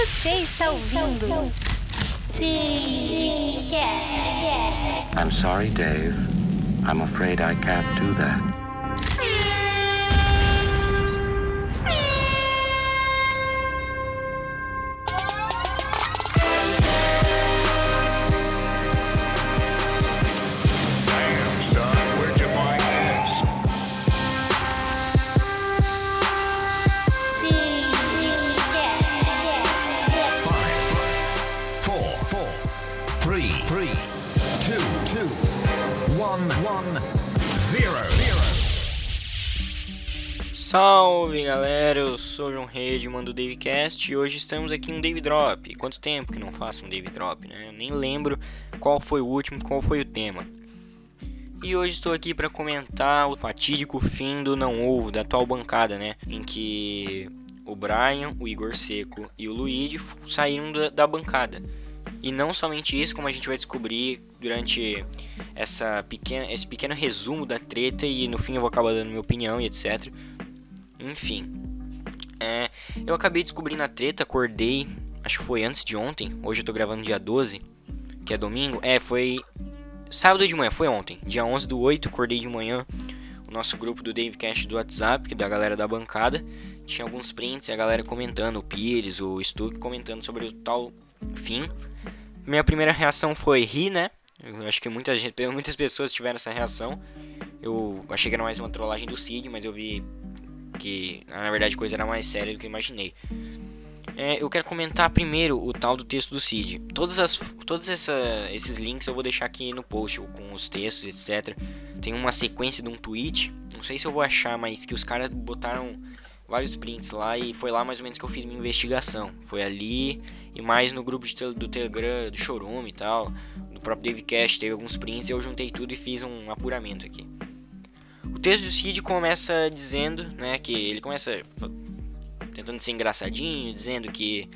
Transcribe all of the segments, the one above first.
Você está ouvindo? I'm sorry, Dave. I'm afraid I can't do that. Salve galera, eu sou o João Redman do DaveCast e hoje estamos aqui um Dave Drop. Quanto tempo que não faço um Dave Drop, né? Eu nem lembro qual foi o último, qual foi o tema. E hoje estou aqui para comentar o fatídico fim do Não Ovo, da atual bancada, né? Em que o Brian, o Igor Seco e o Luigi saíram da, da bancada. E não somente isso, como a gente vai descobrir durante essa pequena, esse pequeno resumo da treta e no fim eu vou acabar dando minha opinião e etc. Enfim. É, eu acabei descobrindo a treta, acordei, acho que foi antes de ontem. Hoje eu tô gravando dia 12, que é domingo. É, foi sábado de manhã, foi ontem. Dia 11 do 8, acordei de manhã. O nosso grupo do Davecast do WhatsApp, que é da galera da bancada. Tinha alguns prints e a galera comentando, o Pires, o Stuck comentando sobre o tal fim. Minha primeira reação foi rir, né? Eu acho que muita gente, muitas pessoas tiveram essa reação. Eu achei que era mais uma trollagem do Cid, mas eu vi que na verdade a coisa era mais séria do que eu imaginei. É, eu quero comentar primeiro o tal do texto do Cid. Todas as, todos essa, esses links eu vou deixar aqui no post com os textos, etc. Tem uma sequência de um tweet, não sei se eu vou achar, mas que os caras botaram vários prints lá e foi lá mais ou menos que eu fiz minha investigação. Foi ali e mais no grupo tel- do Telegram, do Chorume e tal, do próprio Davecast, teve alguns prints e eu juntei tudo e fiz um apuramento aqui. Texto do Cid começa dizendo, né, que ele começa tentando ser engraçadinho, dizendo que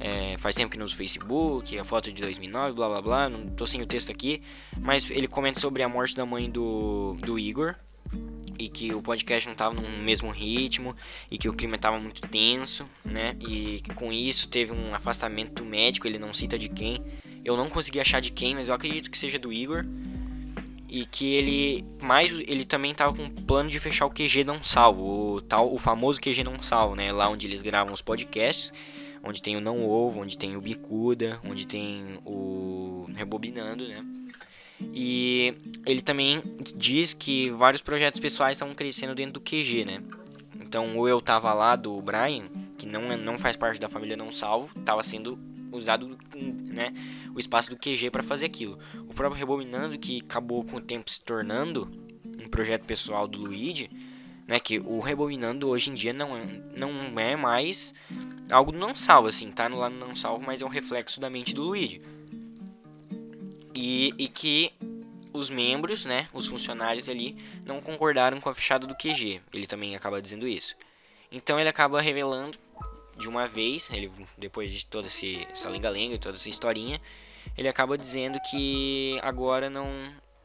é, faz tempo que não usa o Facebook, a foto de 2009, blá blá blá, não tô sem o texto aqui, mas ele comenta sobre a morte da mãe do, do Igor e que o podcast não tava no mesmo ritmo e que o clima tava muito tenso, né, e que com isso teve um afastamento do médico, ele não cita de quem, eu não consegui achar de quem, mas eu acredito que seja do Igor, e que ele mais ele também tava com um plano de fechar o QG não salvo, o tal o famoso QG não salvo, né, lá onde eles gravam os podcasts, onde tem o não ovo, onde tem o bicuda, onde tem o rebobinando, né? E ele também diz que vários projetos pessoais estavam crescendo dentro do QG, né? Então o eu tava lá do Brian, que não é- não faz parte da família não salvo, tava sendo usado, né, o espaço do QG para fazer aquilo. O próprio Rebobinando, que acabou com o tempo se tornando um projeto pessoal do Luigi, né, que o Rebobinando hoje em dia não é, não é mais algo não salvo, assim, tá no não salvo, mas é um reflexo da mente do Luigi. E, e que os membros, né, os funcionários ali, não concordaram com a fechada do QG. Ele também acaba dizendo isso. Então ele acaba revelando de uma vez, ele, depois de toda esse, essa lenga-lenga, toda essa historinha, ele acaba dizendo que agora não,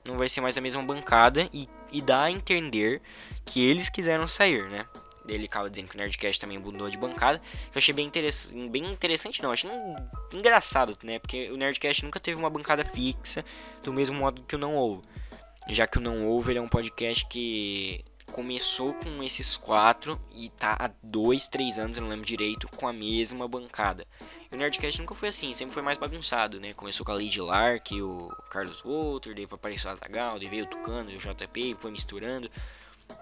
não vai ser mais a mesma bancada e, e dá a entender que eles quiseram sair, né? Ele acaba dizendo que o Nerdcast também mudou de bancada, que eu achei bem, interess bem interessante, não, achei en- engraçado, né? Porque o Nerdcast nunca teve uma bancada fixa, do mesmo modo que o Não Ouve. Já que o Não ele é um podcast que começou com esses quatro e tá há dois, três anos, eu não lembro direito, com a mesma bancada. E o Nerdcast nunca foi assim, sempre foi mais bagunçado, né? Começou com a Lady Lark, o Carlos Walter, daí apareceu o Azagal, daí veio o Tucano, o JP, foi misturando.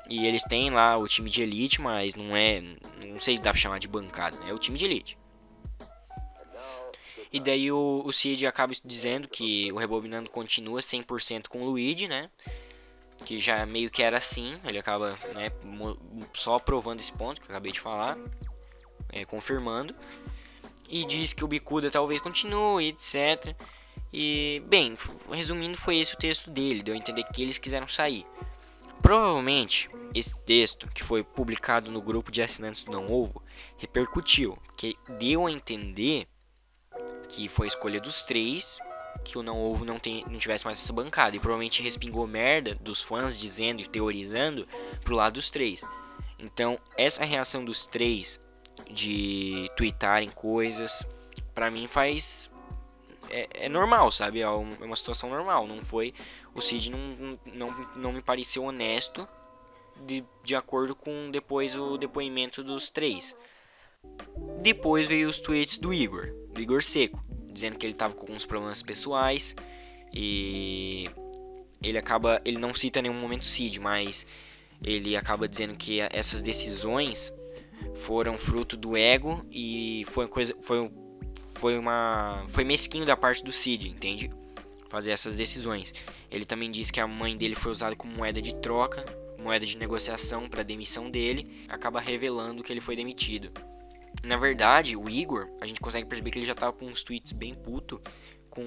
E eles têm lá o time de elite, mas não é. Não sei se dá pra chamar de bancada, né? É o time de elite. E daí o, o Cid acaba dizendo que o Rebobinando continua 100% com o Luigi, né? Que já meio que era assim. Ele acaba né, só provando esse ponto que eu acabei de falar. é, confirmando. E diz que o Bicuda talvez continue, etc. E, bem, resumindo, foi esse o texto dele. Deu a entender que eles quiseram sair. Provavelmente, esse texto, que foi publicado no grupo de assinantes do Não Ovo, repercutiu, que deu a entender que foi a escolha dos três, que o Não Ovo não, tem, não tivesse mais essa bancada, e provavelmente respingou merda dos fãs dizendo e teorizando pro lado dos três. Então, essa reação dos três de twittarem coisas, pra mim faz. É, é normal, sabe? É é uma situação normal. Não foi. O Cid não, não, não me pareceu honesto de, de acordo com depois o depoimento dos três. Depois veio os tweets do Igor, do Igor Seco, dizendo que ele tava com alguns problemas pessoais e ele acaba, ele não cita nenhum momento Cid, mas ele acaba dizendo que essas decisões foram fruto do ego e foi coisa, foi, foi uma, foi mesquinho da parte do Cid, entende? Fazer essas decisões. Ele também diz que a mãe dele foi usada como moeda de troca, moeda de negociação para demissão dele, acaba revelando que ele foi demitido. Na verdade, o Igor, a gente consegue perceber que ele já tava com uns tweets bem puto com,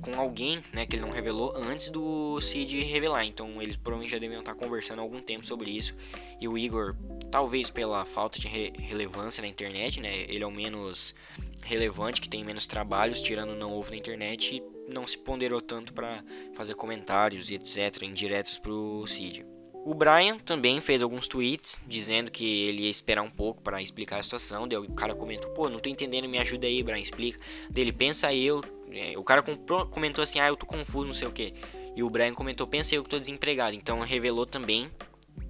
com alguém, né, que ele não revelou antes do Cid revelar. Então eles provavelmente já deviam estar conversando há algum tempo sobre isso. E o Igor, talvez pela falta de re- relevância na internet, né, ele é o menos relevante, que tem menos trabalhos, tirando não ovo na internet, não se ponderou tanto para fazer comentários e etc, indiretos pro Cid. O Brian também fez alguns tweets dizendo que ele ia esperar um pouco para explicar a situação. Daí o cara comentou: pô, não tô entendendo, me ajuda aí, Brian, explica. Dele, pensa eu. É, o cara comentou assim: ah, eu tô confuso, não sei o que. E o Brian comentou: pensa eu que tô desempregado. Então revelou também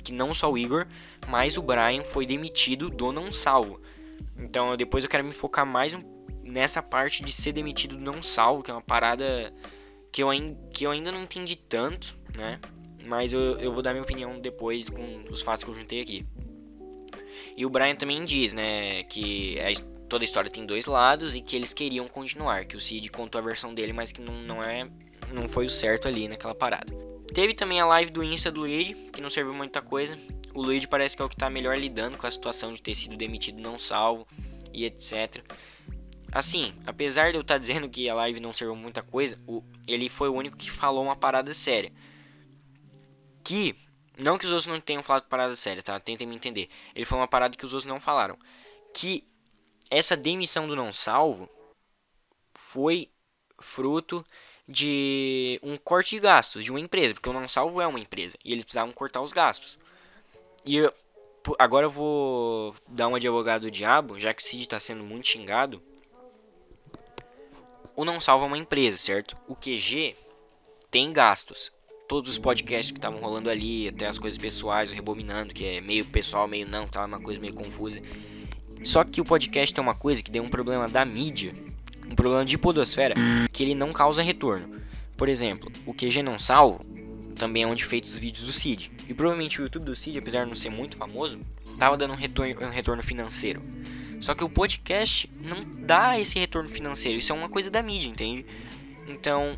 que não só o Igor, mas o Brian foi demitido do Não Salvo. Então depois eu quero me focar mais nessa parte de ser demitido do Não Salvo, que é uma parada que eu, que eu ainda não entendi tanto, né? Mas eu, eu vou dar minha opinião depois com os fatos que eu juntei aqui. E o Brian também diz, né, que his- toda a história tem dois lados e que eles queriam continuar, que o Cid contou a versão dele, mas que não, não é não foi o certo ali naquela parada. Teve também a live do Insta do Luigi, que não serviu muita coisa. O Luigi parece que é o que tá melhor lidando com a situação de ter sido demitido não salvo e etc. Assim, apesar de eu estar dizendo que a live não serviu muita coisa, o- ele foi o único que falou uma parada séria que não que os outros não tenham falado parada séria, tá? Tentem me entender. Ele falou uma parada que os outros não falaram, que essa demissão do não salvo foi fruto de um corte de gastos de uma empresa, porque o não salvo é uma empresa e eles precisavam cortar os gastos. E eu- agora eu vou dar uma de advogado do diabo, já que o Cid tá sendo muito xingado. O não salvo é uma empresa, certo? O QG tem gastos todos os podcasts que estavam rolando ali, até as coisas pessoais, o Rebobinando, que é meio pessoal, meio não, tá uma coisa meio confusa. Só que o podcast tem uma coisa que deu um problema da mídia, um problema de podosfera, que ele não causa retorno. Por exemplo, o QG não salvo também é onde feitos os vídeos do Cid. E provavelmente o YouTube do Cid, apesar de não ser muito famoso, tava dando um retorno, um retorno financeiro. Só que o podcast não dá esse retorno financeiro. Isso é uma coisa da mídia, entende? Então,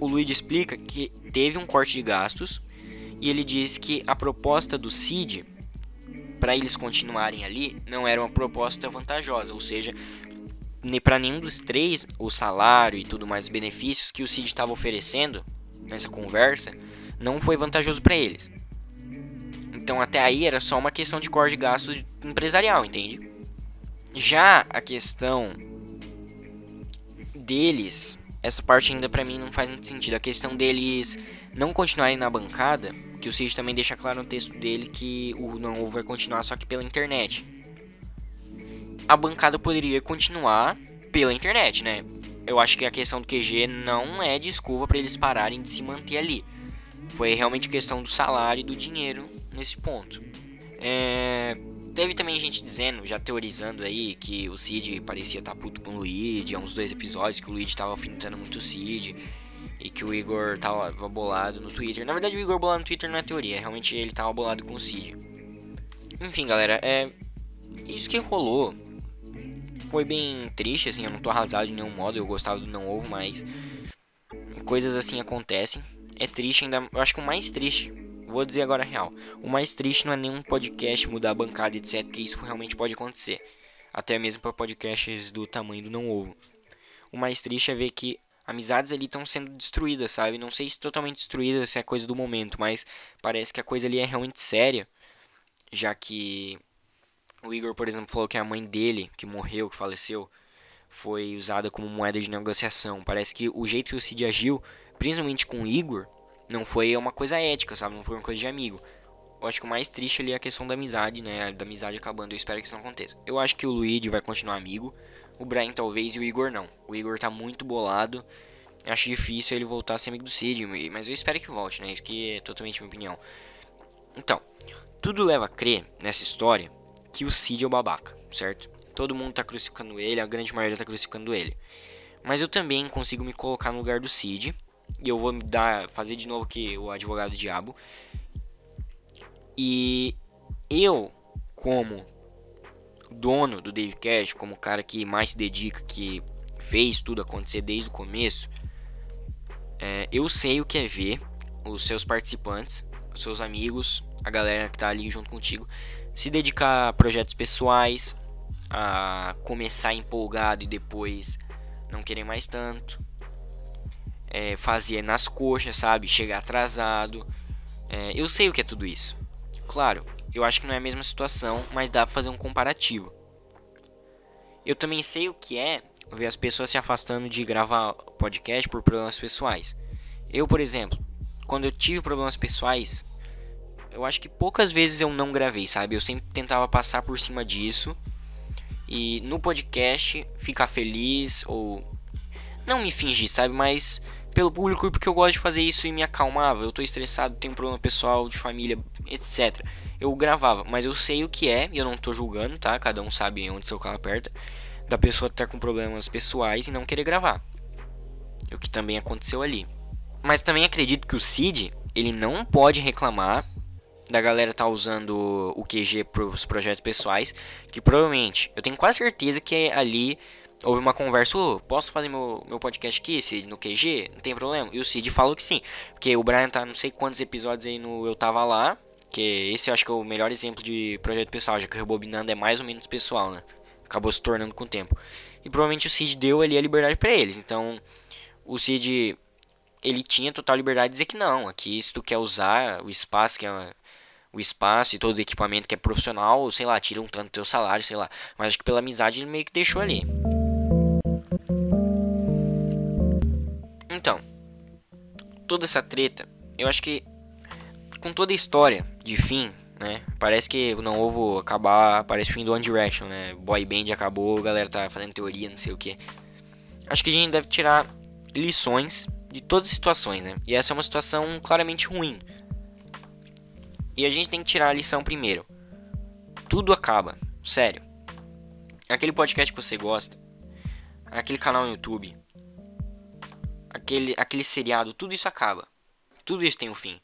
o Luigi explica que teve um corte de gastos e ele diz que a proposta do Cid para eles continuarem ali não era uma proposta vantajosa, ou seja, para nenhum dos três o salário e tudo mais os benefícios que o Cid estava oferecendo nessa conversa não foi vantajoso para eles. Então até aí era só uma questão de corte de gastos empresarial, entende? Já a questão deles essa parte ainda pra mim não faz muito sentido. A questão deles não continuarem na bancada, que o Cid também deixa claro no texto dele que o não vai continuar só que pela internet. A bancada poderia continuar pela internet, né? Eu acho que a questão do QG não é desculpa para eles pararem de se manter ali. Foi realmente questão do salário e do dinheiro nesse ponto. É... Teve também gente dizendo, já teorizando aí, que o Cid parecia estar puto com o Luigi há uns dois episódios, que o Luigi tava alfinetando muito o Cid e que o Igor tava bolado no Twitter. Na verdade, o Igor bolado no Twitter não é teoria, realmente ele tava bolado com o Cid. Enfim, galera, é. Isso que rolou foi bem triste, assim, eu não tô arrasado de nenhum modo, eu gostava do Não Ovo, mas. Coisas assim acontecem. É triste ainda. Eu acho que o mais triste Vou dizer agora a real. O mais triste não é nenhum podcast mudar a bancada, etc. Que isso realmente pode acontecer. Até mesmo para podcasts do tamanho do Não Ovo. O mais triste é ver que amizades ali estão sendo destruídas, sabe? Não sei se totalmente destruídas, se é coisa do momento, mas parece que a coisa ali é realmente séria. Já que o Igor, por exemplo, falou que a mãe dele, que morreu, que faleceu, foi usada como moeda de negociação. Parece que o jeito que o Cid agiu, principalmente com o Igor, não foi uma coisa ética, sabe? Não foi uma coisa de amigo. eu acho que o mais triste ali é a questão da amizade, né? Da amizade acabando. Eu espero que isso não aconteça. Eu acho que o Luigi vai continuar amigo. O Brian talvez e o Igor não. O Igor tá muito bolado. Acho difícil ele voltar a ser amigo do Cid, mas eu espero que volte, né? Isso que é totalmente minha opinião. Então, tudo leva a crer nessa história que o Cid é o babaca, certo? Todo mundo tá crucificando ele, a grande maioria tá crucificando ele. Mas eu também consigo me colocar no lugar do Cid. E eu vou me dar, fazer de novo que o advogado do diabo. E eu, como dono do Dave Cash, como o cara que mais se dedica, que fez tudo acontecer desde o começo, é, eu sei o que é ver os seus participantes, os seus amigos, a galera que tá ali junto contigo, se dedicar a projetos pessoais, a começar empolgado e depois não querer mais tanto, é, fazer nas coxas, sabe? Chegar atrasado. É, eu sei o que é tudo isso. Claro, eu acho que não é a mesma situação, mas dá pra fazer um comparativo. Eu também sei o que é ver as pessoas se afastando de gravar podcast por problemas pessoais. Eu, por exemplo, quando eu tive problemas pessoais, eu acho que poucas vezes eu não gravei, sabe? Eu sempre tentava passar por cima disso e no podcast ficar feliz ou não me fingir, sabe? Mas pelo público porque eu gosto de fazer isso e me acalmava. Eu tô estressado, tenho problema pessoal, de família, etc. Eu gravava, mas eu sei o que é e eu não tô julgando, tá? Cada um sabe onde seu carro aperta da pessoa estar com problemas pessoais e não querer gravar. O que também aconteceu ali. Mas também acredito que o Cid, ele não pode reclamar da galera tá usando o QG para os projetos pessoais, que provavelmente, eu tenho quase certeza que ali houve uma conversa, oh, posso fazer meu, meu podcast aqui, Cid, no QG? Não tem problema? E o Cid falou que sim, porque o Brian tá não sei quantos episódios aí no Eu Tava Lá, que esse eu acho que é o melhor exemplo de projeto pessoal, já que o Rebobinando é mais ou menos pessoal, né? acabou se tornando com o tempo. E provavelmente o Cid deu ali a liberdade para eles. Então, o Cid ele tinha total liberdade de dizer que não, aqui se tu quer usar o espaço que é o espaço e todo o equipamento que é profissional, sei lá, tira um tanto do teu salário, sei lá. Mas acho que pela amizade ele meio que deixou ali. Então, toda essa treta, eu acho que com toda a história de fim né? Parece que o não ovo acabar, parece o fim do One Direction, né? Boy Band acabou, a galera tá fazendo teoria, não sei o que. Acho que a gente deve tirar lições de todas as situações, né? E essa é uma situação claramente ruim. E a gente tem que tirar a lição primeiro. Tudo acaba, sério. Aquele podcast que você gosta, aquele canal no YouTube, aquele, aquele seriado, tudo isso acaba. Tudo isso tem um fim.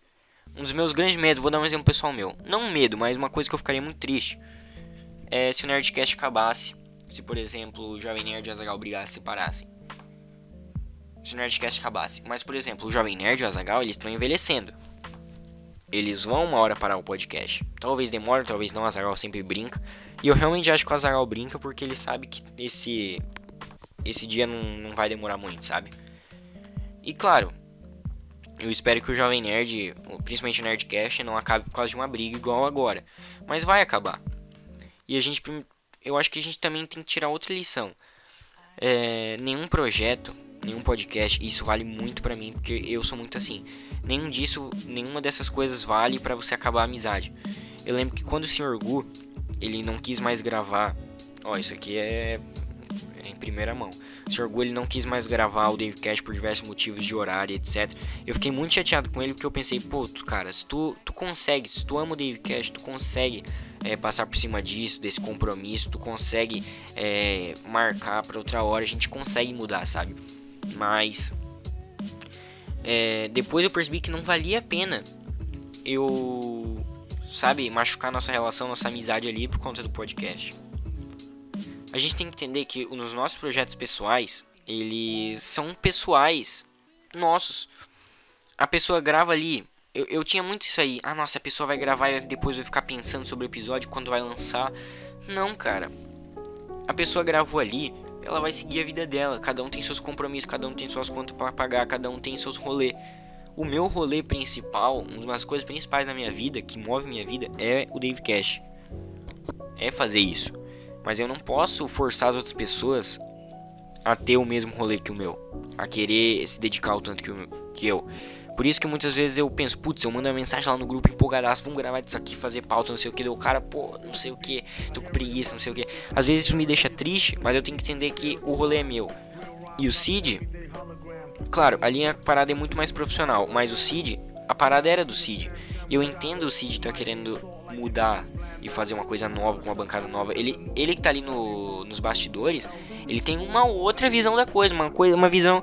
Um dos meus grandes medos, vou dar um exemplo pessoal meu. Não um medo, mas uma coisa que eu ficaria muito triste. É se o Nerdcast acabasse. Se, por exemplo, o Jovem Nerd e o Azagal brigassem, separassem. Se o Nerdcast acabasse. Mas, por exemplo, o Jovem Nerd e o Azagal, eles estão envelhecendo. Eles vão uma hora parar o podcast. Talvez demore, talvez não. O Azagal sempre brinca. E eu realmente acho que o Azagal brinca porque ele sabe que esse, esse dia não, não vai demorar muito, sabe? E claro, eu espero que o Jovem Nerd, principalmente o Nerdcast, não acabe por causa de uma briga igual agora. Mas vai acabar. E a gente. Eu acho que a gente também tem que tirar outra lição. É, nenhum projeto, nenhum podcast, isso vale muito pra mim, porque eu sou muito assim. Nenhum disso, nenhuma dessas coisas vale para você acabar a amizade. Eu lembro que quando o Sr. Gu, ele não quis mais gravar. Ó, isso aqui é em primeira mão. O Sr. Gu ele não quis mais gravar o Davecast por diversos motivos de horário, etc. Eu fiquei muito chateado com ele porque eu pensei, pô, tu, cara, se tu, tu consegue, se tu ama o Davecast, tu consegue é, passar por cima disso, desse compromisso, tu consegue é, marcar para outra hora, a gente consegue mudar, sabe? Mas é, depois eu percebi que não valia a pena eu, sabe, machucar nossa relação, nossa amizade ali por conta do podcast a gente tem que entender que nos nossos projetos pessoais, eles são pessoais nossos. A pessoa grava ali. Eu, eu tinha muito isso aí. Ah, nossa, a pessoa vai gravar e depois vai ficar pensando sobre o episódio quando vai lançar. Não, cara. A pessoa gravou ali, ela vai seguir a vida dela. Cada um tem seus compromissos, cada um tem suas contas para pagar, cada um tem seus rolês. O meu rolê principal, uma das coisas principais da minha vida, que move minha vida, é o Dave Cash. É fazer isso. Mas eu não posso forçar as outras pessoas a ter o mesmo rolê que o meu, a querer se dedicar ao tanto que, que eu. Por isso que muitas vezes eu penso, putz, eu mando uma mensagem lá no grupo empolgadaço, vamos gravar isso aqui, fazer pauta, não sei o que. O cara, pô, não sei o que, tô com preguiça, não sei o que. Às vezes isso me deixa triste, mas eu tenho que entender que o rolê é meu. E o Cid, claro, a parada é muito mais profissional, mas o Cid, a parada era do Cid. Eu entendo o Cid tá querendo mudar e fazer uma coisa nova, com uma bancada nova. Ele, ele que tá ali no, nos bastidores, ele tem uma outra visão da coisa, uma coisa, uma visão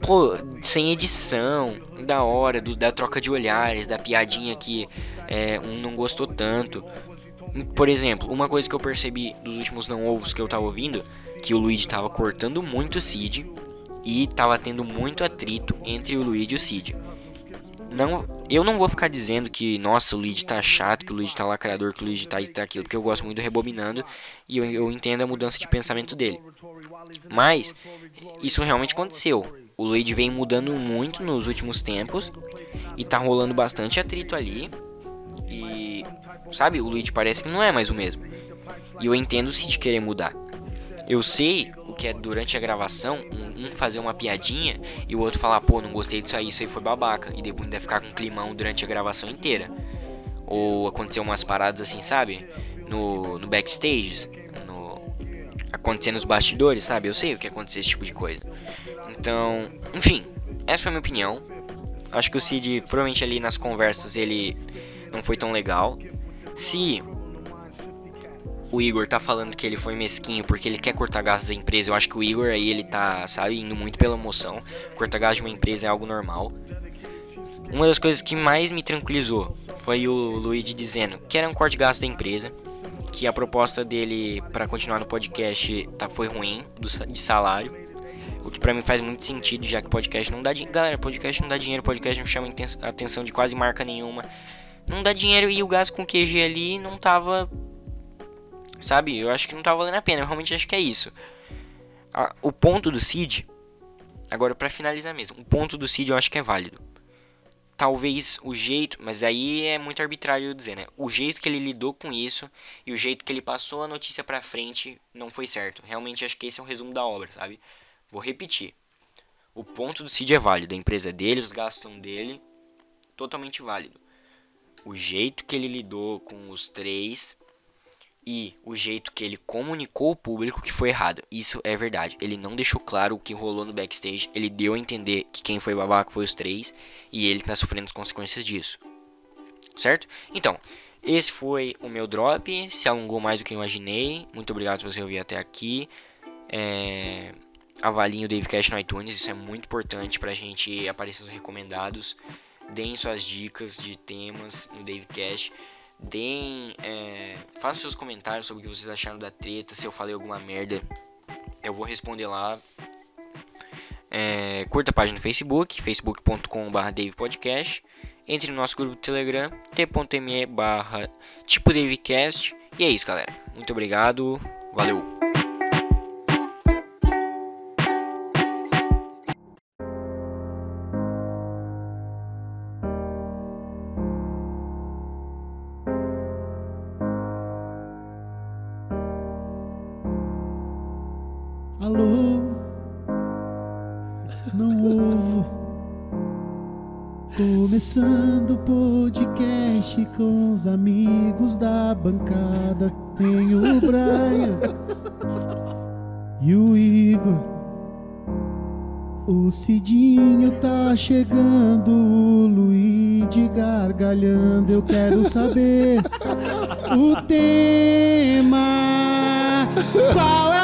pô, sem edição, da hora, do, da troca de olhares, da piadinha que é, um não gostou tanto. Por exemplo, uma coisa que eu percebi dos últimos não ovos que eu tava ouvindo, que o Luigi tava cortando muito o Cid e tava tendo muito atrito entre o Luigi e o Cid. Não, eu não vou ficar dizendo que, nossa, o Luigi tá chato, que o Luigi tá lacrador, que o Luigi tá isso, tá aquilo, porque eu gosto muito do Rebobinando e eu, eu entendo a mudança de pensamento dele. Mas, isso realmente aconteceu o Luigi vem mudando muito nos últimos tempos e tá rolando bastante atrito ali. E sabe, o Luigi parece que não é mais o mesmo. E eu entendo se de querer mudar. Eu sei o que é durante a gravação, um, fazer uma piadinha e o outro falar, pô, não gostei disso aí, isso aí foi babaca. E depois ainda ficar com um climão durante a gravação inteira. Ou acontecer umas paradas assim, sabe? No, no backstage, no, acontecer nos bastidores, sabe? Eu sei o que acontece esse tipo de coisa. Então, enfim, essa foi a minha opinião. Acho que o Cid, provavelmente ali nas conversas, ele não foi tão legal. Se o Igor tá falando que ele foi mesquinho porque ele quer cortar gastos da empresa, eu acho que o Igor aí ele tá, sabe, indo muito pela emoção. Cortar gastos de uma empresa é algo normal. Uma das coisas que mais me tranquilizou foi o Luigi dizendo que era um corte de gastos da empresa, que a proposta dele para continuar no podcast tá, foi ruim do, de salário o que para mim faz muito sentido, já que podcast não dá dinheiro. Galera, podcast não dá dinheiro, podcast não chama atenção de quase marca nenhuma. Não dá dinheiro e o gasto com QG ali não tava. Sabe? Eu acho que não tava valendo a pena. Eu realmente acho que é isso. o ponto do Cid. Agora, para finalizar mesmo. O ponto do Cid eu acho que é válido. Talvez o jeito. Mas aí é muito arbitrário dizer, né? O jeito que ele lidou com isso e o jeito que ele passou a notícia pra frente não foi certo. Realmente acho que esse é o resumo da obra, sabe? Vou repetir. O ponto do Cid é válido, a empresa dele, os gastos são dele, totalmente válido. O jeito que ele lidou com os três e o jeito que ele comunicou ao público que foi errado. Isso é verdade. Ele não deixou claro o que rolou no backstage. Ele deu a entender que quem foi babaca foi os três e ele está sofrendo as consequências disso. Certo? Então, esse foi o meu drop. Se alongou mais do que eu imaginei. Muito obrigado por você ouvir até aqui. É avaliem o Davecast no iTunes, isso é muito importante para a gente aparecer nos recomendados. Deem suas dicas de temas no Davecast. Deem, é, façam seus comentários sobre o que vocês acharam da treta. Se eu falei alguma merda, eu vou responder lá. É, curta a página no Facebook, facebook.com.br davepodcast. Entre no nosso grupo do Telegram, t.me barra tipo. E é isso, galera. Muito obrigado. Valeu! Chegando, o Luigi gargalhando. Eu quero saber o tema. Qual é